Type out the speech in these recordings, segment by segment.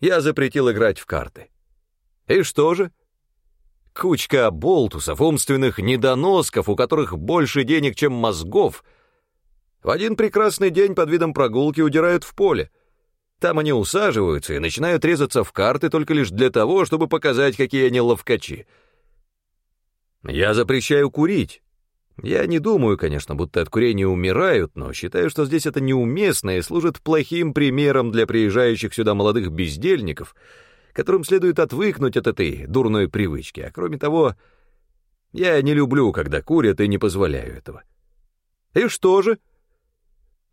Я запретил играть в карты. И что же? Кучка болтусов, умственных недоносков, у которых больше денег, чем мозгов, в один прекрасный день под видом прогулки удирают в поле. Там они усаживаются и начинают резаться в карты только лишь для того, чтобы показать, какие они ловкачи. Я запрещаю курить. Я не думаю, конечно, будто от курения умирают, но считаю, что здесь это неуместно и служит плохим примером для приезжающих сюда молодых бездельников, которым следует отвыкнуть от этой дурной привычки. А кроме того, я не люблю, когда курят, и не позволяю этого. И что же?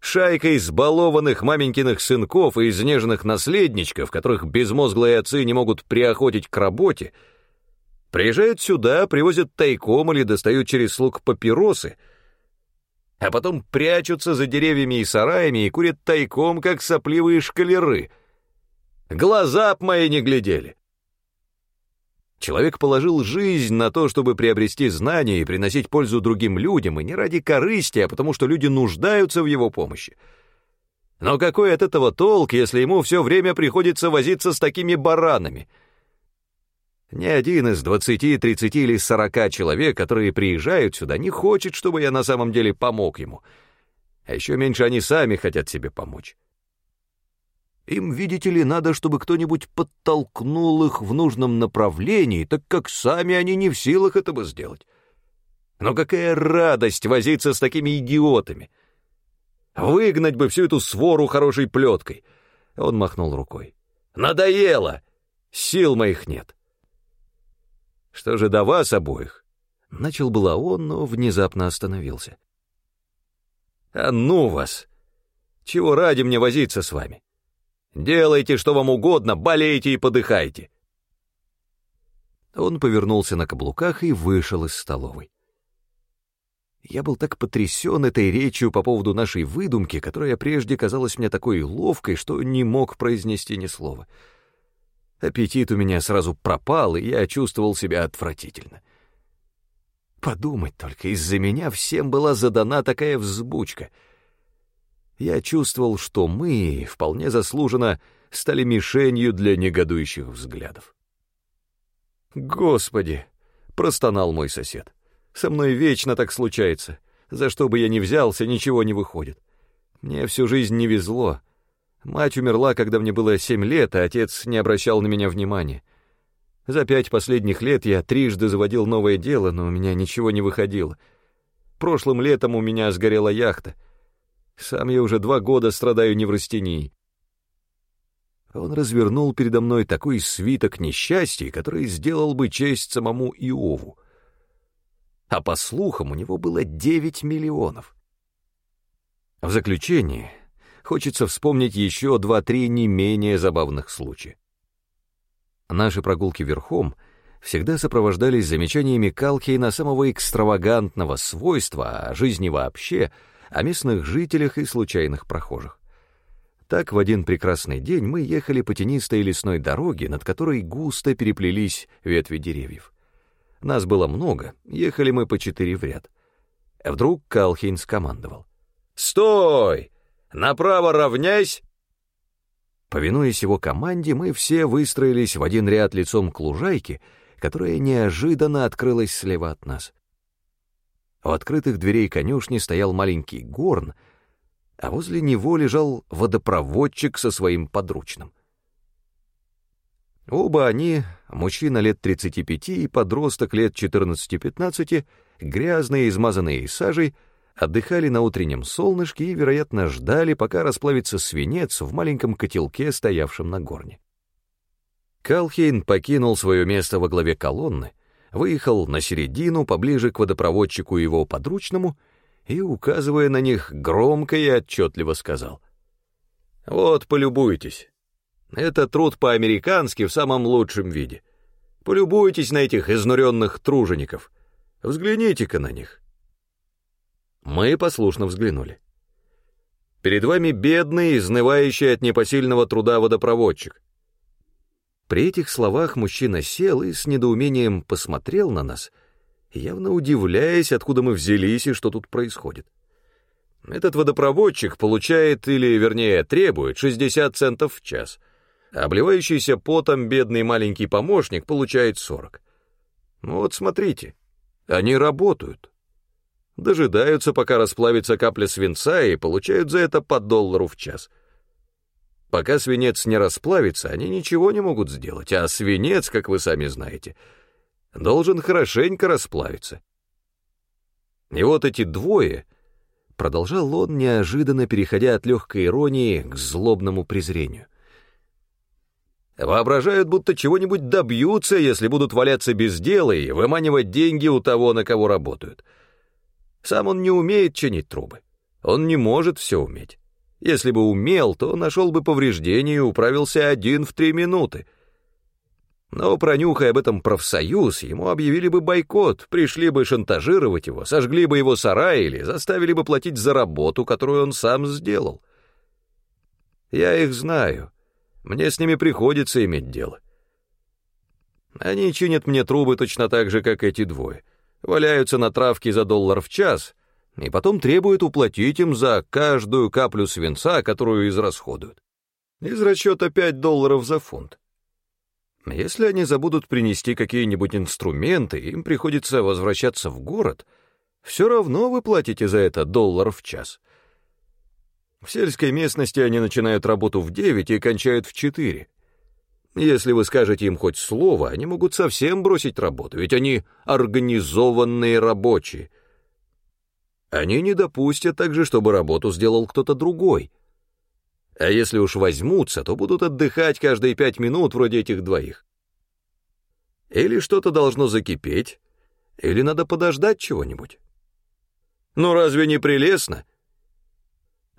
Шайка избалованных маменькиных сынков и изнеженных наследничков, которых безмозглые отцы не могут приохотить к работе, приезжают сюда, привозят тайком или достают через слуг папиросы, а потом прячутся за деревьями и сараями и курят тайком, как сопливые шкалеры. Глаза б мои не глядели. Человек положил жизнь на то, чтобы приобрести знания и приносить пользу другим людям, и не ради корысти, а потому что люди нуждаются в его помощи. Но какой от этого толк, если ему все время приходится возиться с такими баранами? Ни один из двадцати, тридцати или сорока человек, которые приезжают сюда, не хочет, чтобы я на самом деле помог ему. А еще меньше они сами хотят себе помочь. Им, видите ли, надо, чтобы кто-нибудь подтолкнул их в нужном направлении, так как сами они не в силах этого сделать. Но какая радость возиться с такими идиотами! Выгнать бы всю эту свору хорошей плеткой! Он махнул рукой. Надоело! Сил моих нет. Что же до вас обоих? Начал было он, но внезапно остановился. А ну вас! Чего ради мне возиться с вами? Делайте, что вам угодно, болейте и подыхайте. Он повернулся на каблуках и вышел из столовой. Я был так потрясен этой речью по поводу нашей выдумки, которая прежде казалась мне такой ловкой, что не мог произнести ни слова. Аппетит у меня сразу пропал, и я чувствовал себя отвратительно. Подумать только, из-за меня всем была задана такая взбучка — я чувствовал, что мы, вполне заслуженно, стали мишенью для негодующих взглядов. «Господи!» — простонал мой сосед. «Со мной вечно так случается. За что бы я ни взялся, ничего не выходит. Мне всю жизнь не везло. Мать умерла, когда мне было семь лет, а отец не обращал на меня внимания. За пять последних лет я трижды заводил новое дело, но у меня ничего не выходило. Прошлым летом у меня сгорела яхта — сам я уже два года страдаю неврастенией. Он развернул передо мной такой свиток несчастья, который сделал бы честь самому Иову. А по слухам, у него было девять миллионов. В заключение хочется вспомнить еще два-три не менее забавных случая. Наши прогулки верхом всегда сопровождались замечаниями Калхейна самого экстравагантного свойства, о жизни вообще — о местных жителях и случайных прохожих. Так в один прекрасный день мы ехали по тенистой лесной дороге, над которой густо переплелись ветви деревьев. Нас было много, ехали мы по четыре в ряд. Вдруг Калхейн скомандовал. «Стой! Направо равняйсь!» Повинуясь его команде, мы все выстроились в один ряд лицом к лужайке, которая неожиданно открылась слева от нас. У открытых дверей конюшни стоял маленький горн, а возле него лежал водопроводчик со своим подручным. Оба они, мужчина лет 35 и подросток лет 14-15, грязные, измазанные сажей, отдыхали на утреннем солнышке и, вероятно, ждали, пока расплавится свинец в маленьком котелке, стоявшем на горне. Калхейн покинул свое место во главе колонны, выехал на середину, поближе к водопроводчику и его подручному, и, указывая на них, громко и отчетливо сказал. «Вот, полюбуйтесь. Это труд по-американски в самом лучшем виде. Полюбуйтесь на этих изнуренных тружеников. Взгляните-ка на них». Мы послушно взглянули. Перед вами бедный, изнывающий от непосильного труда водопроводчик. При этих словах мужчина сел и с недоумением посмотрел на нас, явно удивляясь, откуда мы взялись и что тут происходит. Этот водопроводчик получает, или, вернее, требует 60 центов в час. Обливающийся потом бедный маленький помощник получает 40. Ну вот смотрите, они работают. Дожидаются, пока расплавится капля свинца, и получают за это по доллару в час. Пока свинец не расплавится, они ничего не могут сделать, а свинец, как вы сами знаете, должен хорошенько расплавиться. И вот эти двое, продолжал он, неожиданно переходя от легкой иронии к злобному презрению, воображают, будто чего-нибудь добьются, если будут валяться без дела и выманивать деньги у того, на кого работают. Сам он не умеет чинить трубы. Он не может все уметь. Если бы умел, то нашел бы повреждение и управился один в три минуты — но, пронюхая об этом профсоюз, ему объявили бы бойкот, пришли бы шантажировать его, сожгли бы его сарай или заставили бы платить за работу, которую он сам сделал. Я их знаю. Мне с ними приходится иметь дело. Они чинят мне трубы точно так же, как эти двое. Валяются на травке за доллар в час и потом требуют уплатить им за каждую каплю свинца, которую израсходуют. Из расчета 5 долларов за фунт. Если они забудут принести какие-нибудь инструменты, им приходится возвращаться в город, все равно вы платите за это доллар в час. В сельской местности они начинают работу в 9 и кончают в 4. Если вы скажете им хоть слово, они могут совсем бросить работу, ведь они организованные рабочие. Они не допустят также, чтобы работу сделал кто-то другой — а если уж возьмутся, то будут отдыхать каждые пять минут вроде этих двоих. Или что-то должно закипеть, или надо подождать чего-нибудь. Ну разве не прелестно?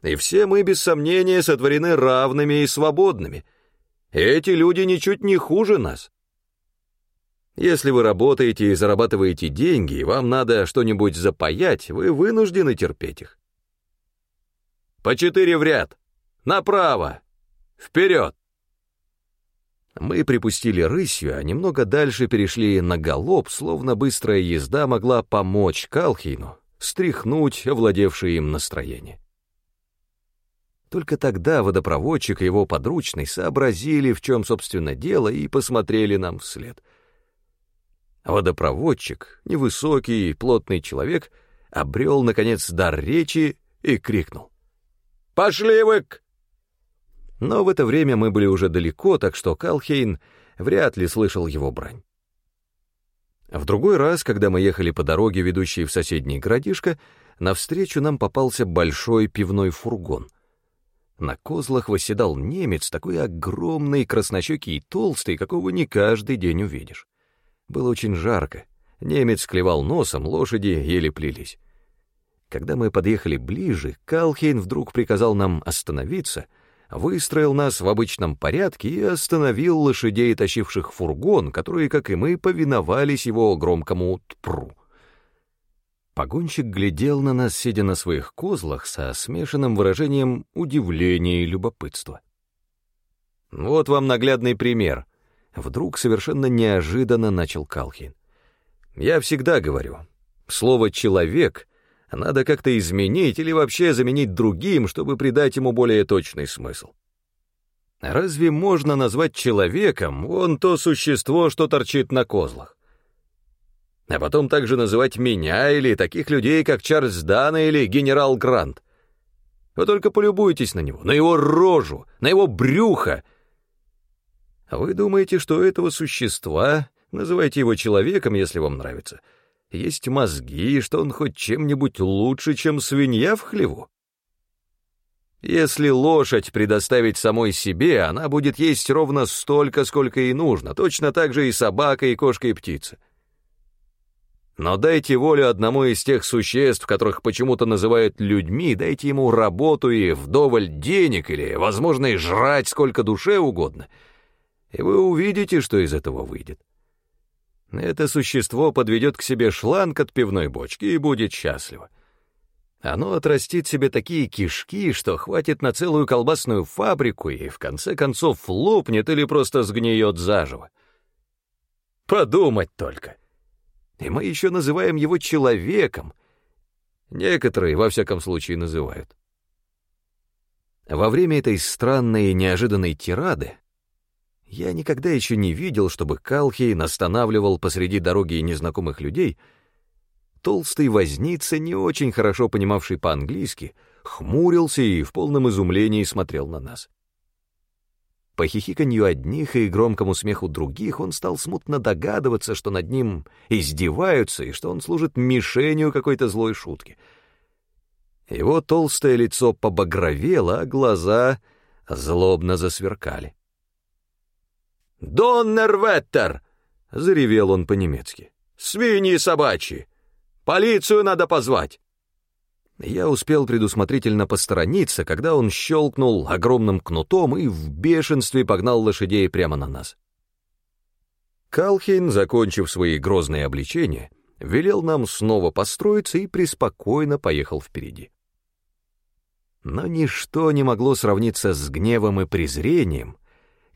И все мы, без сомнения, сотворены равными и свободными. Эти люди ничуть не хуже нас. Если вы работаете и зарабатываете деньги, и вам надо что-нибудь запаять, вы вынуждены терпеть их. По четыре в ряд. Направо! Вперед!» Мы припустили рысью, а немного дальше перешли на галоп, словно быстрая езда могла помочь Калхину стряхнуть овладевшее им настроение. Только тогда водопроводчик и его подручный сообразили, в чем, собственно, дело, и посмотрели нам вслед. Водопроводчик, невысокий, плотный человек, обрел, наконец, дар речи и крикнул. «Пошли вы к но в это время мы были уже далеко, так что Калхейн вряд ли слышал его брань. В другой раз, когда мы ехали по дороге, ведущей в соседний городишко, навстречу нам попался большой пивной фургон. На козлах восседал немец, такой огромный, краснощекий и толстый, какого не каждый день увидишь. Было очень жарко. Немец клевал носом, лошади еле плелись. Когда мы подъехали ближе, Калхейн вдруг приказал нам остановиться — выстроил нас в обычном порядке и остановил лошадей, тащивших фургон, которые, как и мы, повиновались его громкому тпру. Погонщик глядел на нас, сидя на своих козлах, со смешанным выражением удивления и любопытства. «Вот вам наглядный пример», — вдруг совершенно неожиданно начал Калхин. «Я всегда говорю, слово «человек» — надо как-то изменить или вообще заменить другим, чтобы придать ему более точный смысл. Разве можно назвать человеком вон то существо, что торчит на козлах? А потом также называть меня или таких людей, как Чарльз Дана или генерал Грант. Вы только полюбуйтесь на него, на его рожу, на его брюхо. Вы думаете, что этого существа, называйте его человеком, если вам нравится — есть мозги, что он хоть чем-нибудь лучше, чем свинья в хлеву. Если лошадь предоставить самой себе, она будет есть ровно столько, сколько ей нужно, точно так же и собака, и кошка, и птица. Но дайте волю одному из тех существ, которых почему-то называют людьми, дайте ему работу и вдоволь денег или, возможно, и жрать сколько душе угодно, и вы увидите, что из этого выйдет. Это существо подведет к себе шланг от пивной бочки и будет счастливо. Оно отрастит себе такие кишки, что хватит на целую колбасную фабрику и в конце концов лопнет или просто сгниет заживо. Подумать только. И мы еще называем его человеком. Некоторые, во всяком случае, называют. Во время этой странной и неожиданной тирады Я никогда еще не видел, чтобы Калхейн останавливал посреди дороги незнакомых людей. Толстый возница, не очень хорошо понимавший по-английски, хмурился и в полном изумлении смотрел на нас. По хихиканью одних и громкому смеху других он стал смутно догадываться, что над ним издеваются и что он служит мишенью какой-то злой шутки. Его толстое лицо побагровело, а глаза злобно засверкали. «Доннерветтер!» — заревел он по-немецки. «Свиньи собачьи! Полицию надо позвать!» Я успел предусмотрительно посторониться, когда он щелкнул огромным кнутом и в бешенстве погнал лошадей прямо на нас. Калхейн, закончив свои грозные обличения, велел нам снова построиться и преспокойно поехал впереди. Но ничто не могло сравниться с гневом и презрением,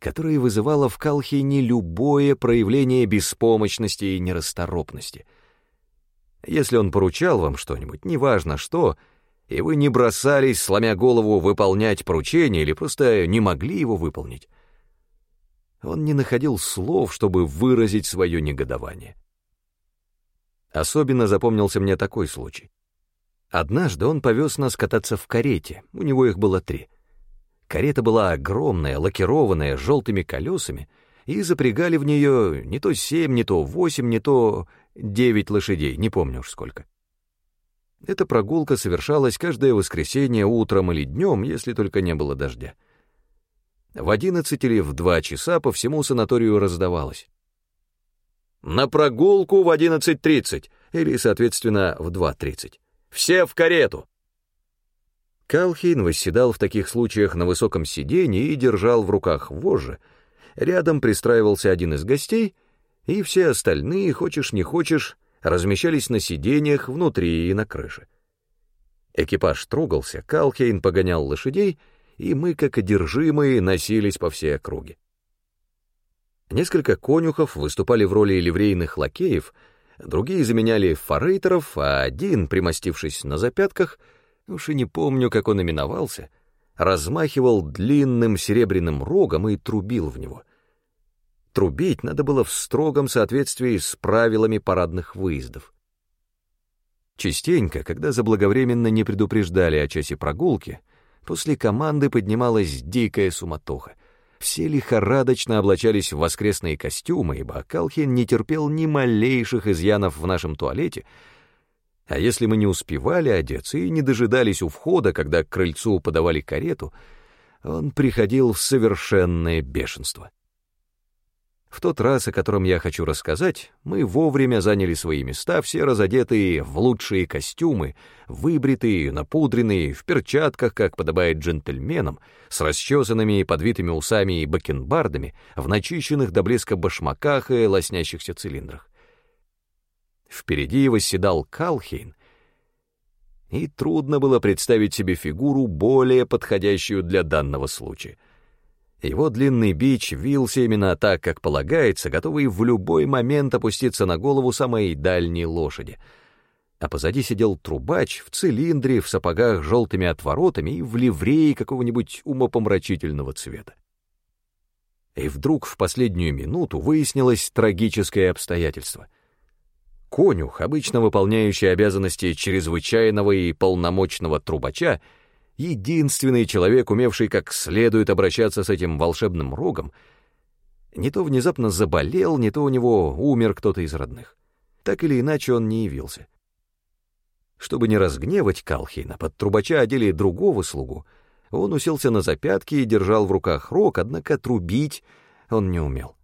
которое вызывало в Калхейне любое проявление беспомощности и нерасторопности — если он поручал вам что-нибудь, неважно что, и вы не бросались, сломя голову, выполнять поручение или просто не могли его выполнить, он не находил слов, чтобы выразить свое негодование. Особенно запомнился мне такой случай. Однажды он повез нас кататься в карете, у него их было три. Карета была огромная, лакированная, с желтыми колесами, и запрягали в нее не то семь, не то восемь, не то девять лошадей, не помню уж сколько. Эта прогулка совершалась каждое воскресенье утром или днем, если только не было дождя. В одиннадцать или в два часа по всему санаторию раздавалось. «На прогулку в одиннадцать тридцать» или, соответственно, в два тридцать. «Все в карету!» Калхин восседал в таких случаях на высоком сиденье и держал в руках вожжи. Рядом пристраивался один из гостей — и все остальные, хочешь не хочешь, размещались на сиденьях внутри и на крыше. Экипаж трогался, Калхейн погонял лошадей, и мы, как одержимые, носились по всей округе. Несколько конюхов выступали в роли ливрейных лакеев, другие заменяли форейтеров, а один, примостившись на запятках, уж и не помню, как он именовался, размахивал длинным серебряным рогом и трубил в него. Трубить надо было в строгом соответствии с правилами парадных выездов. Частенько, когда заблаговременно не предупреждали о часе прогулки, после команды поднималась дикая суматоха. Все лихорадочно облачались в воскресные костюмы, ибо Калхин не терпел ни малейших изъянов в нашем туалете, а если мы не успевали одеться и не дожидались у входа, когда к крыльцу подавали карету, он приходил в совершенное бешенство. В тот раз, о котором я хочу рассказать, мы вовремя заняли свои места, все разодетые в лучшие костюмы, выбритые, напудренные, в перчатках, как подобает джентльменам, с расчесанными и подвитыми усами и бакенбардами, в начищенных до блеска башмаках и лоснящихся цилиндрах. Впереди восседал Калхейн, и трудно было представить себе фигуру, более подходящую для данного случая — его длинный бич вился именно так, как полагается, готовый в любой момент опуститься на голову самой дальней лошади. А позади сидел трубач в цилиндре, в сапогах с желтыми отворотами и в ливреи какого-нибудь умопомрачительного цвета. И вдруг в последнюю минуту выяснилось трагическое обстоятельство. Конюх, обычно выполняющий обязанности чрезвычайного и полномочного трубача, единственный человек, умевший как следует обращаться с этим волшебным рогом, не то внезапно заболел, не то у него умер кто-то из родных. Так или иначе он не явился. Чтобы не разгневать Калхина, под трубача одели другого слугу. Он уселся на запятки и держал в руках рог, однако трубить он не умел.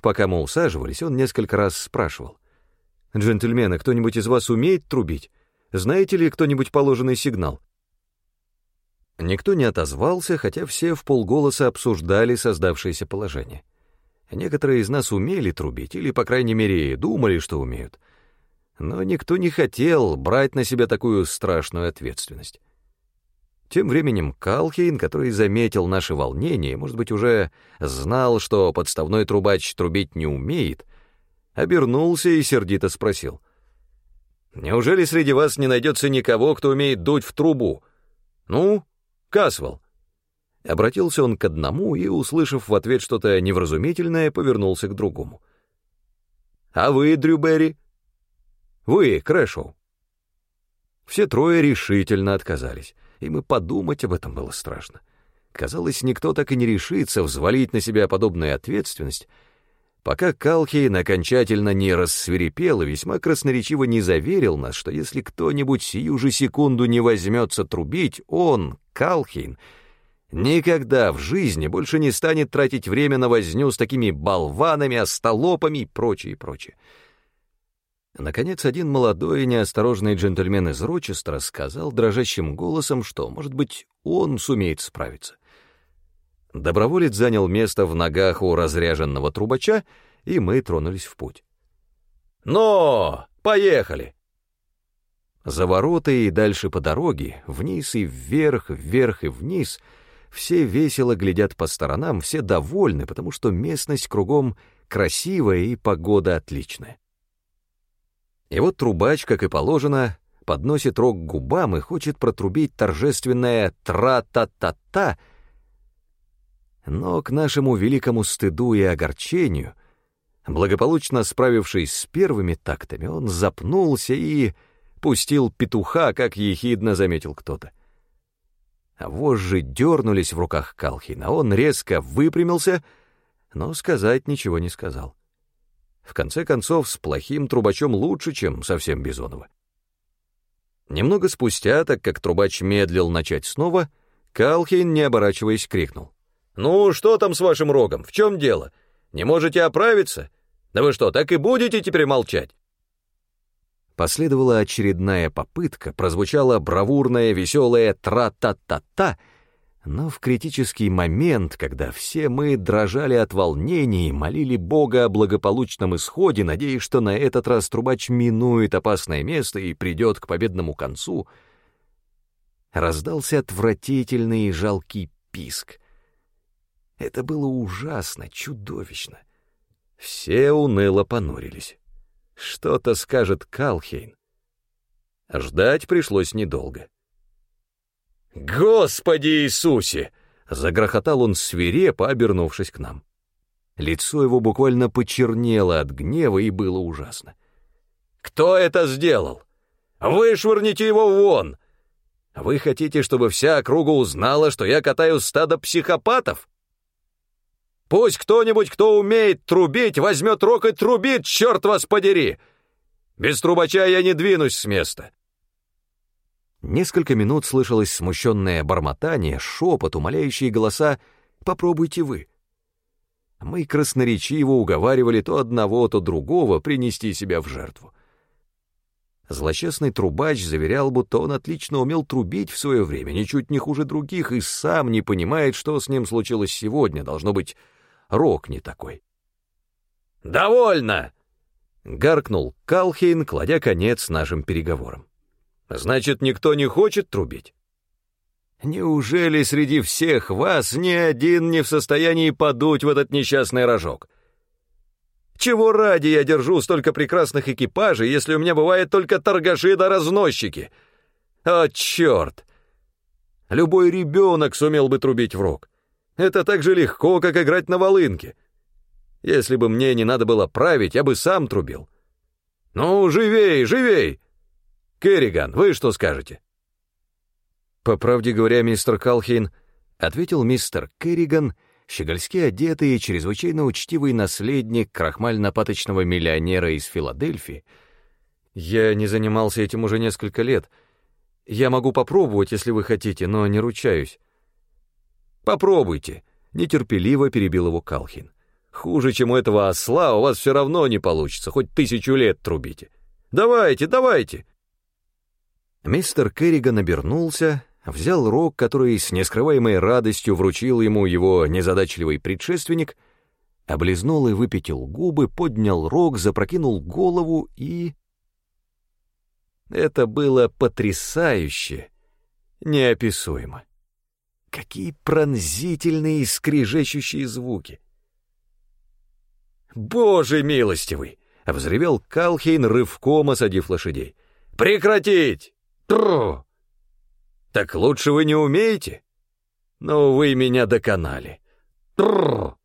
Пока мы усаживались, он несколько раз спрашивал. «Джентльмены, кто-нибудь из вас умеет трубить? Знаете ли кто-нибудь положенный сигнал?» Никто не отозвался, хотя все в полголоса обсуждали создавшееся положение. Некоторые из нас умели трубить, или, по крайней мере, думали, что умеют. Но никто не хотел брать на себя такую страшную ответственность. Тем временем Калхейн, который заметил наше волнение, может быть, уже знал, что подставной трубач трубить не умеет, обернулся и сердито спросил. «Неужели среди вас не найдется никого, кто умеет дуть в трубу? Ну, Касвелл. Обратился он к одному и, услышав в ответ что-то невразумительное, повернулся к другому. «А вы, Дрюберри?» «Вы, Крэшоу?» Все трое решительно отказались, и подумать об этом было страшно. Казалось, никто так и не решится взвалить на себя подобную ответственность, пока Калхейн окончательно не рассверепел и весьма красноречиво не заверил нас, что если кто-нибудь сию же секунду не возьмется трубить, он, Калхейн, никогда в жизни больше не станет тратить время на возню с такими болванами, остолопами и прочее, прочее. Наконец, один молодой и неосторожный джентльмен из Рочестера сказал дрожащим голосом, что, может быть, он сумеет справиться. Доброволец занял место в ногах у разряженного трубача, и мы тронулись в путь. «Но! Поехали!» За ворота и дальше по дороге, вниз и вверх, вверх и вниз, все весело глядят по сторонам, все довольны, потому что местность кругом красивая и погода отличная. И вот трубач, как и положено, подносит рог к губам и хочет протрубить торжественное «тра-та-та-та», но к нашему великому стыду и огорчению, благополучно справившись с первыми тактами, он запнулся и пустил петуха, как ехидно заметил кто-то. А вожжи дернулись в руках Калхина, он резко выпрямился, но сказать ничего не сказал. В конце концов, с плохим трубачом лучше, чем совсем Бизонова. Немного спустя, так как трубач медлил начать снова, Калхин, не оборачиваясь, крикнул. «Ну, что там с вашим рогом? В чем дело? Не можете оправиться? Да вы что, так и будете теперь молчать?» Последовала очередная попытка, прозвучала бравурная, веселая «тра-та-та-та», но в критический момент, когда все мы дрожали от волнения и молили Бога о благополучном исходе, надеясь, что на этот раз трубач минует опасное место и придет к победному концу, раздался отвратительный и жалкий писк. Это было ужасно, чудовищно. Все уныло понурились. Что-то скажет Калхейн. Ждать пришлось недолго. «Господи Иисусе!» — загрохотал он свирепо, обернувшись к нам. Лицо его буквально почернело от гнева и было ужасно. «Кто это сделал? Вышвырните его вон! Вы хотите, чтобы вся округа узнала, что я катаю стадо психопатов? Пусть кто-нибудь, кто умеет трубить, возьмет рог и трубит, черт вас подери! Без трубача я не двинусь с места!» Несколько минут слышалось смущенное бормотание, шепот, умоляющие голоса «попробуйте вы». Мы красноречиво уговаривали то одного, то другого принести себя в жертву. Злосчастный трубач заверял, будто он отлично умел трубить в свое время, ничуть не хуже других, и сам не понимает, что с ним случилось сегодня, должно быть, рок не такой. «Довольно!» — гаркнул Калхейн, кладя конец нашим переговорам. Значит, никто не хочет трубить? Неужели среди всех вас ни один не в состоянии подуть в этот несчастный рожок? Чего ради я держу столько прекрасных экипажей, если у меня бывает только торгаши да разносчики? О, черт! Любой ребенок сумел бы трубить в рог. Это так же легко, как играть на волынке. Если бы мне не надо было править, я бы сам трубил. Ну, живей, живей! Керриган, вы что скажете?» «По правде говоря, мистер Калхейн», — ответил мистер Керриган, щегольски одетый и чрезвычайно учтивый наследник крахмально-паточного миллионера из Филадельфии, «я не занимался этим уже несколько лет. Я могу попробовать, если вы хотите, но не ручаюсь». «Попробуйте», — нетерпеливо перебил его Калхин. «Хуже, чем у этого осла, у вас все равно не получится, хоть тысячу лет трубите. Давайте, давайте!» Мистер Керриган обернулся, взял рог, который с нескрываемой радостью вручил ему его незадачливый предшественник, облизнул и выпятил губы, поднял рог, запрокинул голову и... Это было потрясающе, неописуемо. Какие пронзительные и скрежещущие звуки! «Боже милостивый!» — взревел Калхейн, рывком осадив лошадей. «Прекратить!» Тру! Так лучше вы не умеете? Ну вы меня доконали. Тррр!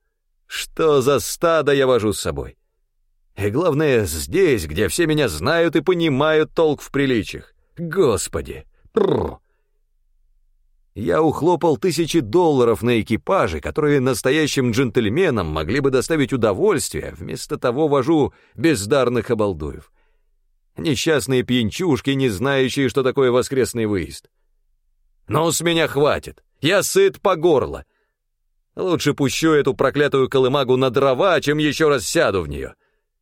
Что за стадо я вожу с собой? И главное, здесь, где все меня знают и понимают толк в приличиях. Господи! Тррр! Я ухлопал тысячи долларов на экипаже, которые настоящим джентльменам могли бы доставить удовольствие, вместо того вожу бездарных обалдуев. Несчастные пьянчушки, не знающие, что такое воскресный выезд. Но с меня хватит, я сыт по горло. Лучше пущу эту проклятую колымагу на дрова, чем еще раз сяду в нее.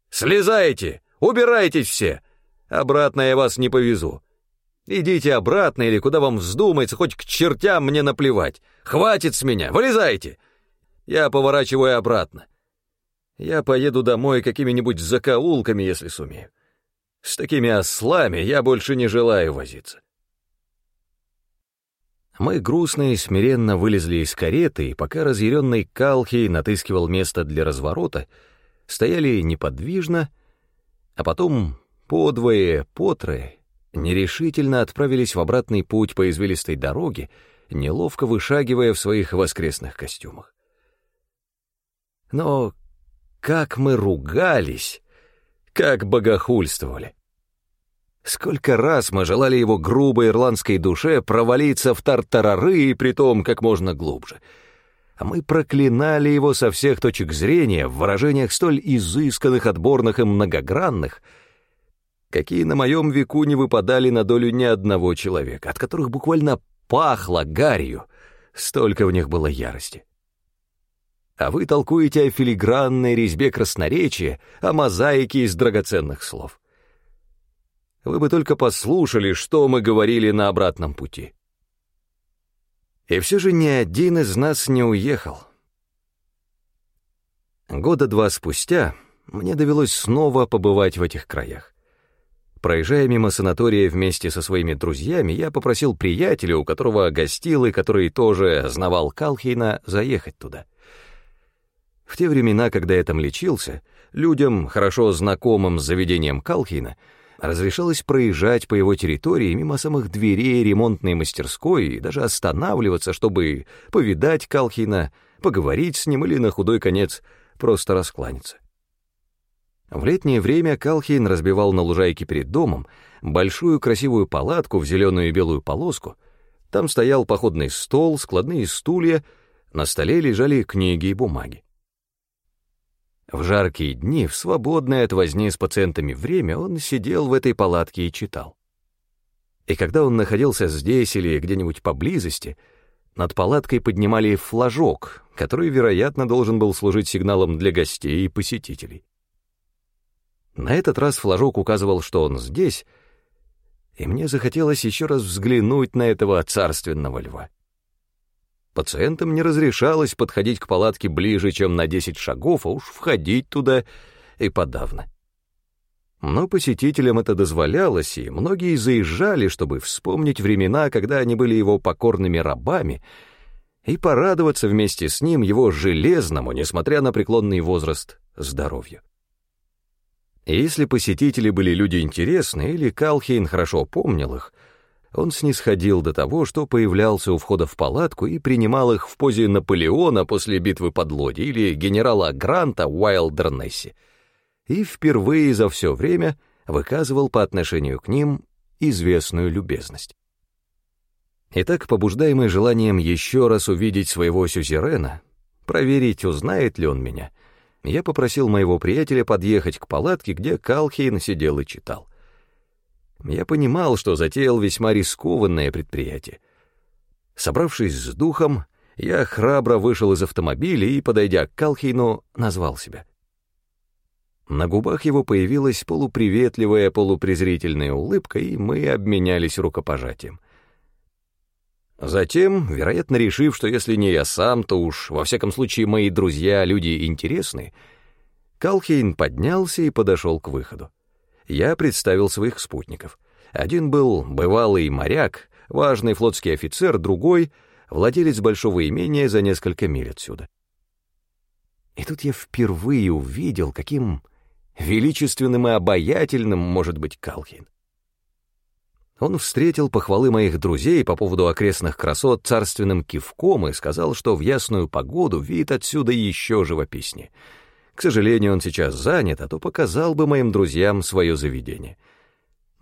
Слезайте, убирайтесь все, обратно я вас не повезу. Идите обратно или куда вам вздумается, хоть к чертям мне наплевать. Хватит с меня, вылезайте. Я поворачиваю обратно. Я поеду домой какими-нибудь закоулками, если сумею. С такими ослами я больше не желаю возиться. Мы грустно и смиренно вылезли из кареты, и пока разъяренный Калхий натыскивал место для разворота, стояли неподвижно, а потом подвое, потрое, нерешительно отправились в обратный путь по извилистой дороге, неловко вышагивая в своих воскресных костюмах. Но как мы ругались, как богохульствовали! Сколько раз мы желали его грубой ирландской душе провалиться в тартарары и притом как можно глубже. А мы проклинали его со всех точек зрения в выражениях столь изысканных, отборных и многогранных — какие на моем веку не выпадали на долю ни одного человека, от которых буквально пахло гарью, столько в них было ярости. А вы толкуете о филигранной резьбе красноречия, о мозаике из драгоценных слов. Вы бы только послушали, что мы говорили на обратном пути. И все же ни один из нас не уехал. Года два спустя мне довелось снова побывать в этих краях. Проезжая мимо санатория вместе со своими друзьями, я попросил приятеля, у которого гостил и который тоже знавал Калхейна, заехать туда. В те времена, когда я там лечился, людям, хорошо знакомым с заведением Калхейна, разрешалось проезжать по его территории мимо самых дверей ремонтной мастерской и даже останавливаться, чтобы повидать Калхейна, поговорить с ним или на худой конец просто раскланяться. В летнее время Калхейн разбивал на лужайке перед домом большую красивую палатку в зеленую и белую полоску. Там стоял походный стол, складные стулья, на столе лежали книги и бумаги. В жаркие дни, в свободное от возни с пациентами время, он сидел в этой палатке и читал. И когда он находился здесь или где-нибудь поблизости, над палаткой поднимали флажок, который, вероятно, должен был служить сигналом для гостей и посетителей. На этот раз флажок указывал, что он здесь, и мне захотелось еще раз взглянуть на этого царственного льва. Пациентам не разрешалось подходить к палатке ближе, чем на 10 шагов, а уж входить туда и подавно. Но посетителям это дозволялось, и многие заезжали, чтобы вспомнить времена, когда они были его покорными рабами, и порадоваться вместе с ним его железному, несмотря на преклонный возраст, здоровью. Если посетители были люди интересные или Калхейн хорошо помнил их, он снисходил до того, что появлялся у входа в палатку и принимал их в позе Наполеона после битвы под Лоди или генерала Гранта в Уайлдернессе, и впервые за все время выказывал по отношению к ним известную любезность. Итак, побуждаемый желанием еще раз увидеть своего сюзерена, проверить, узнает ли он меня — я попросил моего приятеля подъехать к палатке, где Калхейн сидел и читал. Я понимал, что затеял весьма рискованное предприятие. Собравшись с духом, я храбро вышел из автомобиля и, подойдя к Калхейну, назвал себя. На губах его появилась полуприветливая, полупрезрительная улыбка, и мы обменялись рукопожатием — Затем, вероятно, решив, что если не я сам, то уж, во всяком случае, мои друзья — люди интересные, Калхейн поднялся и подошел к выходу. Я представил своих спутников. Один был бывалый моряк, важный флотский офицер, другой — владелец большого имения за несколько миль отсюда. И тут я впервые увидел, каким величественным и обаятельным может быть Калхейн. Он встретил похвалы моих друзей по поводу окрестных красот царственным кивком и сказал, что в ясную погоду вид отсюда еще живописнее. К сожалению, он сейчас занят, а то показал бы моим друзьям свое заведение.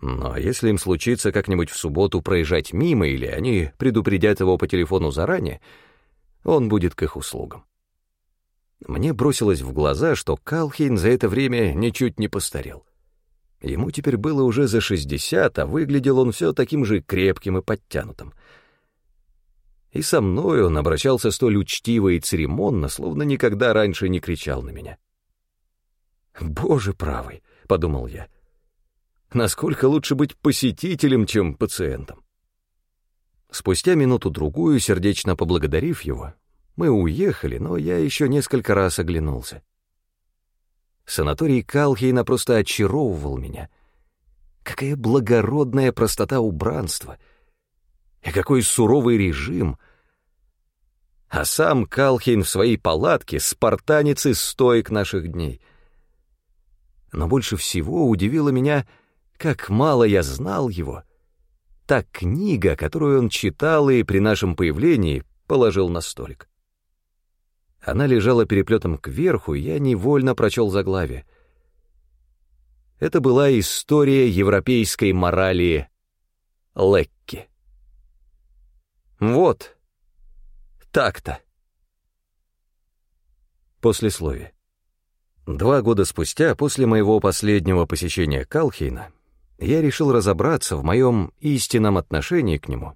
Но если им случится как-нибудь в субботу проезжать мимо или они предупредят его по телефону заранее, он будет к их услугам. Мне бросилось в глаза, что Калхейн за это время ничуть не постарел. Ему теперь было уже за шестьдесят, а выглядел он все таким же крепким и подтянутым. И со мной он обращался столь учтиво и церемонно, словно никогда раньше не кричал на меня. «Боже правый», — подумал я, — «насколько лучше быть посетителем, чем пациентом». Спустя минуту-другую, сердечно поблагодарив его, мы уехали, но я еще несколько раз оглянулся. Санаторий Калхейна просто очаровывал меня. Какая благородная простота убранства! И какой суровый режим! А сам Калхейн в своей палатке — спартанец и стоек наших дней. Но больше всего удивило меня, как мало я знал его. Та книга, которую он читал и при нашем появлении положил на столик. Она лежала переплетом кверху, и я невольно прочел заглавие. Это была история европейской морали Лекки. Вот, так-то. Послесловие. Два года спустя, после моего последнего посещения Калхейна, я решил разобраться в моем истинном отношении к нему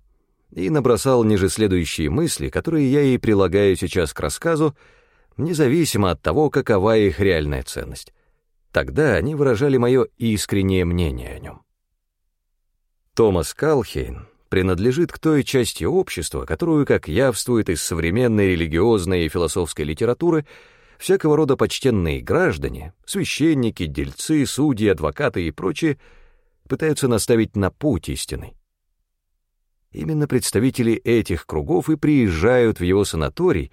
и набросал ниже следующие мысли, которые я и прилагаю сейчас к рассказу, независимо от того, какова их реальная ценность. Тогда они выражали мое искреннее мнение о нем. Томас Калхейн принадлежит к той части общества, которую, как явствует из современной религиозной и философской литературы, всякого рода почтенные граждане, священники, дельцы, судьи, адвокаты и прочие, пытаются наставить на путь истины. Именно представители этих кругов и приезжают в его санаторий,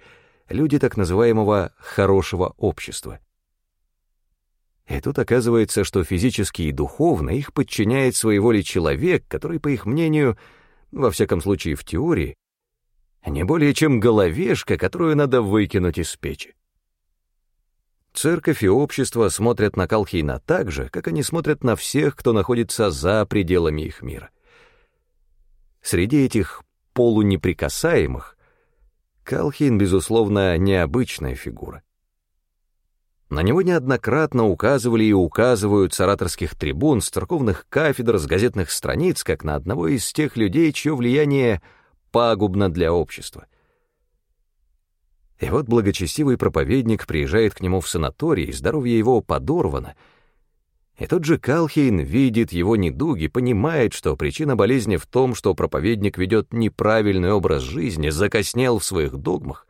люди так называемого «хорошего общества». И тут оказывается, что физически и духовно их подчиняет своей воле человек, который, по их мнению, во всяком случае в теории, не более чем головешка, которую надо выкинуть из печи. Церковь и общество смотрят на Калхейна так же, как они смотрят на всех, кто находится за пределами их мира — Среди этих полунеприкасаемых Калхин, безусловно, необычная фигура. На него неоднократно указывали и указывают с ораторских трибун, с церковных кафедр, с газетных страниц, как на одного из тех людей, чье влияние пагубно для общества. И вот благочестивый проповедник приезжает к нему в санаторий, здоровье его подорвано — и тот же Калхейн видит его недуги, понимает, что причина болезни в том, что проповедник ведет неправильный образ жизни, закоснел в своих догмах.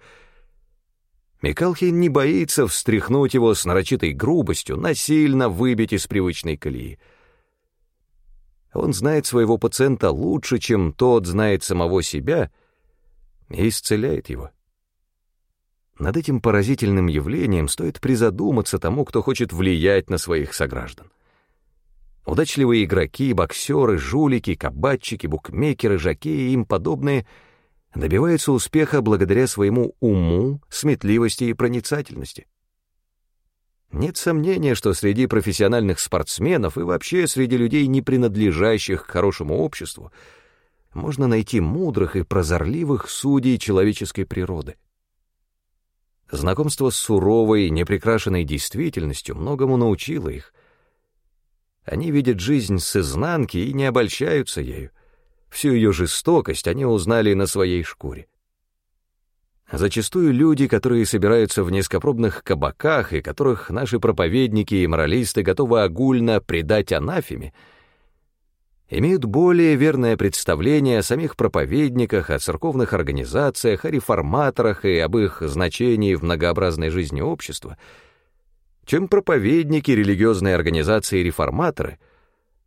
И Калхейн не боится встряхнуть его с нарочитой грубостью, насильно выбить из привычной колеи. Он знает своего пациента лучше, чем тот знает самого себя, и исцеляет его. Над этим поразительным явлением стоит призадуматься тому, кто хочет влиять на своих сограждан. Удачливые игроки, боксеры, жулики, кабачики, букмекеры, жокеи и им подобные добиваются успеха благодаря своему уму, сметливости и проницательности. Нет сомнения, что среди профессиональных спортсменов и вообще среди людей, не принадлежащих к хорошему обществу, можно найти мудрых и прозорливых судей человеческой природы. Знакомство с суровой, непрекрашенной действительностью многому научило их. Они видят жизнь с изнанки и не обольщаются ею. Всю ее жестокость они узнали на своей шкуре. Зачастую люди, которые собираются в низкопробных кабаках и которых наши проповедники и моралисты готовы огульно предать анафеме, имеют более верное представление о самих проповедниках, о церковных организациях, о реформаторах и об их значении в многообразной жизни общества, чем проповедники, религиозные организации и реформаторы,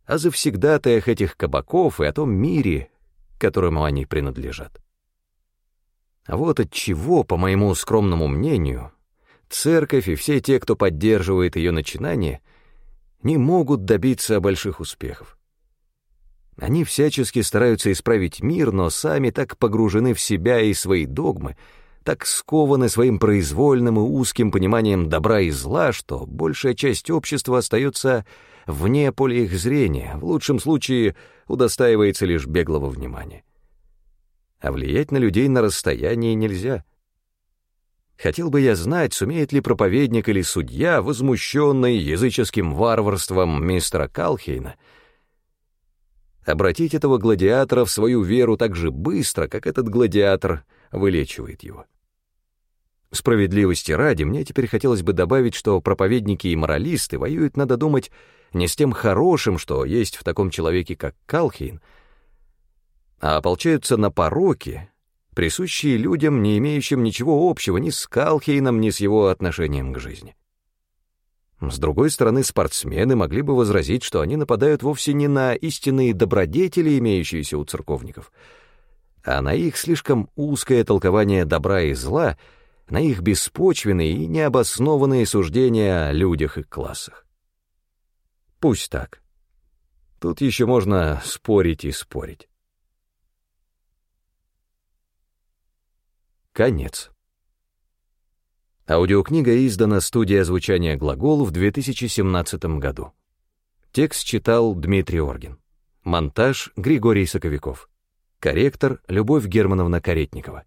о завсегдатаях этих кабаков и о том мире, которому они принадлежат. А вот от чего, по моему скромному мнению, церковь и все те, кто поддерживает ее начинание, не могут добиться больших успехов. Они всячески стараются исправить мир, но сами так погружены в себя и свои догмы, так скованы своим произвольным и узким пониманием добра и зла, что большая часть общества остается вне поля их зрения, в лучшем случае удостаивается лишь беглого внимания. А влиять на людей на расстоянии нельзя — Хотел бы я знать, сумеет ли проповедник или судья, возмущенный языческим варварством мистера Калхейна, обратить этого гладиатора в свою веру так же быстро, как этот гладиатор вылечивает его. Справедливости ради, мне теперь хотелось бы добавить, что проповедники и моралисты воюют, надо думать, не с тем хорошим, что есть в таком человеке, как Калхейн, а ополчаются на пороки, присущие людям, не имеющим ничего общего ни с Калхейном, ни с его отношением к жизни. С другой стороны, спортсмены могли бы возразить, что они нападают вовсе не на истинные добродетели, имеющиеся у церковников, а на их слишком узкое толкование добра и зла, на их беспочвенные и необоснованные суждения о людях и классах. Пусть так. Тут еще можно спорить и спорить. Конец. Аудиокнига издана студией озвучания «Глагол» в 2017 году. Текст читал Дмитрий Оргин. Монтаж Григорий Соковиков. Корректор Любовь Германовна Каретникова.